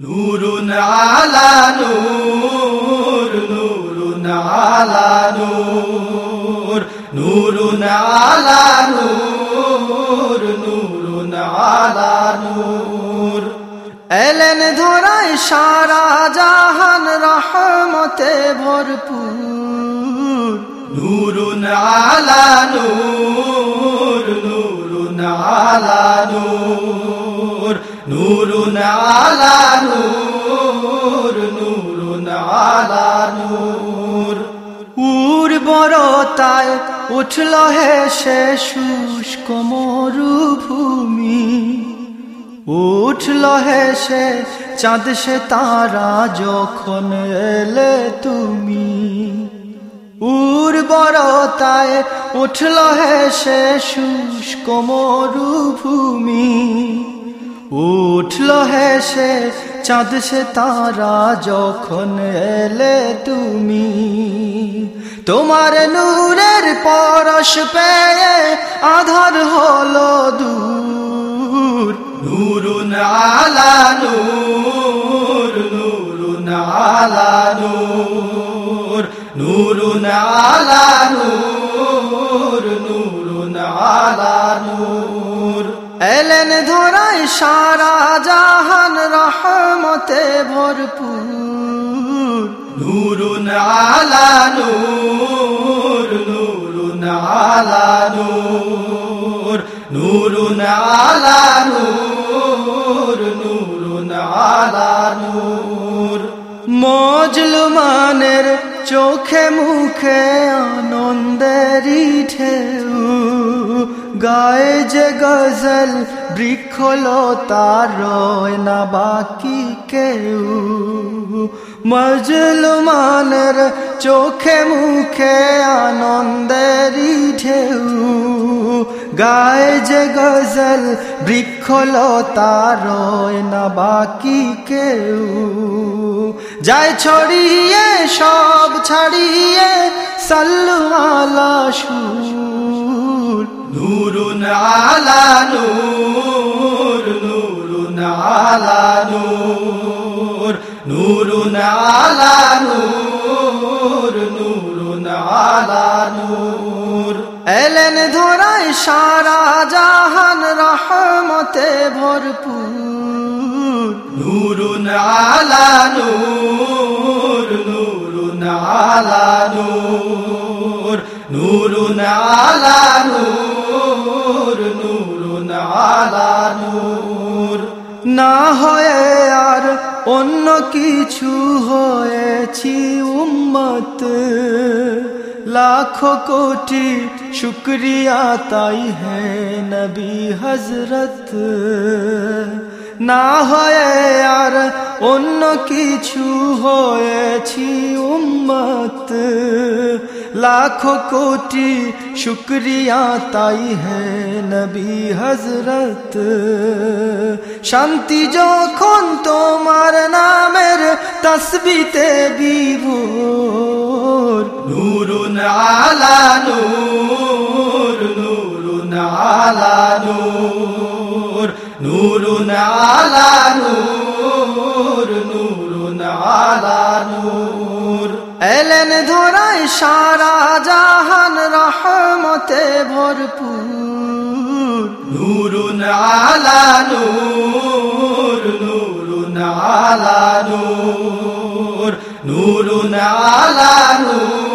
নুরুন আলা নূর নুরুন আলা নূর। নুরুন আলা নূর নুরুন আলা নূর। এলেন ধরাই সারা জাহান রহমতে ভরপুর। নুরুন আলা নূর নুরুন আলা নূর। নূর আলা নূর নূরুন আলা নূর উর্বরতায় উঠল হেসে শুষ্ক মরুভূমি উঠল হেসে চাঁদ সে তারা যখন এলে তুমি উর্বরতায় উঠল হেসে শুষ্ক মরুভূমি উঠল হেসে, চাঁদ সে তারা যখন এলে তুমি। তোমার নূরের পরশ পেয়ে আধার হলো দূর। নুরুন আলা নূর, নুরুন আলা নূর, নুরুন আলা নূর, নুরুন আলা নূর। এলেন ধরায় সা জাহান রহমতে ভরপুর। নূরুন আলা নূর নূরুন আলা নূর নূরুন আলা নূর নূরুন আলা নূর। মজলুমানের চোখে মুখে আনন্দের ঢেউ। গায়ে যে গজল বৃক্ষলতার রয় না বাকি কেউ। মজলুমানের চোখে মুখে আনন্দেরই ঢেউ। গায়ে যে গজল বৃক্ষলতার রয় না বাকি কেউ। যায় ছড়িয়ে, সব ছাড়িয়ে, সাল্লু আলা সুর। নুরুন আলা নূর নুরুন আলা নূর। নুরুন আলা নূর নুরুন আলা নূর। এলেন ধরায় সারা জাহান রহমতে ভরপুর। নুরুন আলা নূর নুরুন আলা নূর। নুরুন আলা নূর। নূর। না হয়ে আর অন্য কিছু হয়েছি উম্মত। লাখ কোটি শুক্রিয়া তাই হে নবী হজরত না হয়ে আর অন্য কিছু হয়েছি উম্মত। লাখো কোটি শুক্রিয়া তাই হ্যাঁ নবী হজরত শান্তি যখন তোমার নামের তসবিতে বিভোর নূরুন আলা নূর নূরুন আলা নূর নূরুন আলা নূর নূরুন আলা নূর এলেন ধরাই সারা জাহান রহমতে ভরপুর। নুরুন আলা নূর নুরুন আলা নূর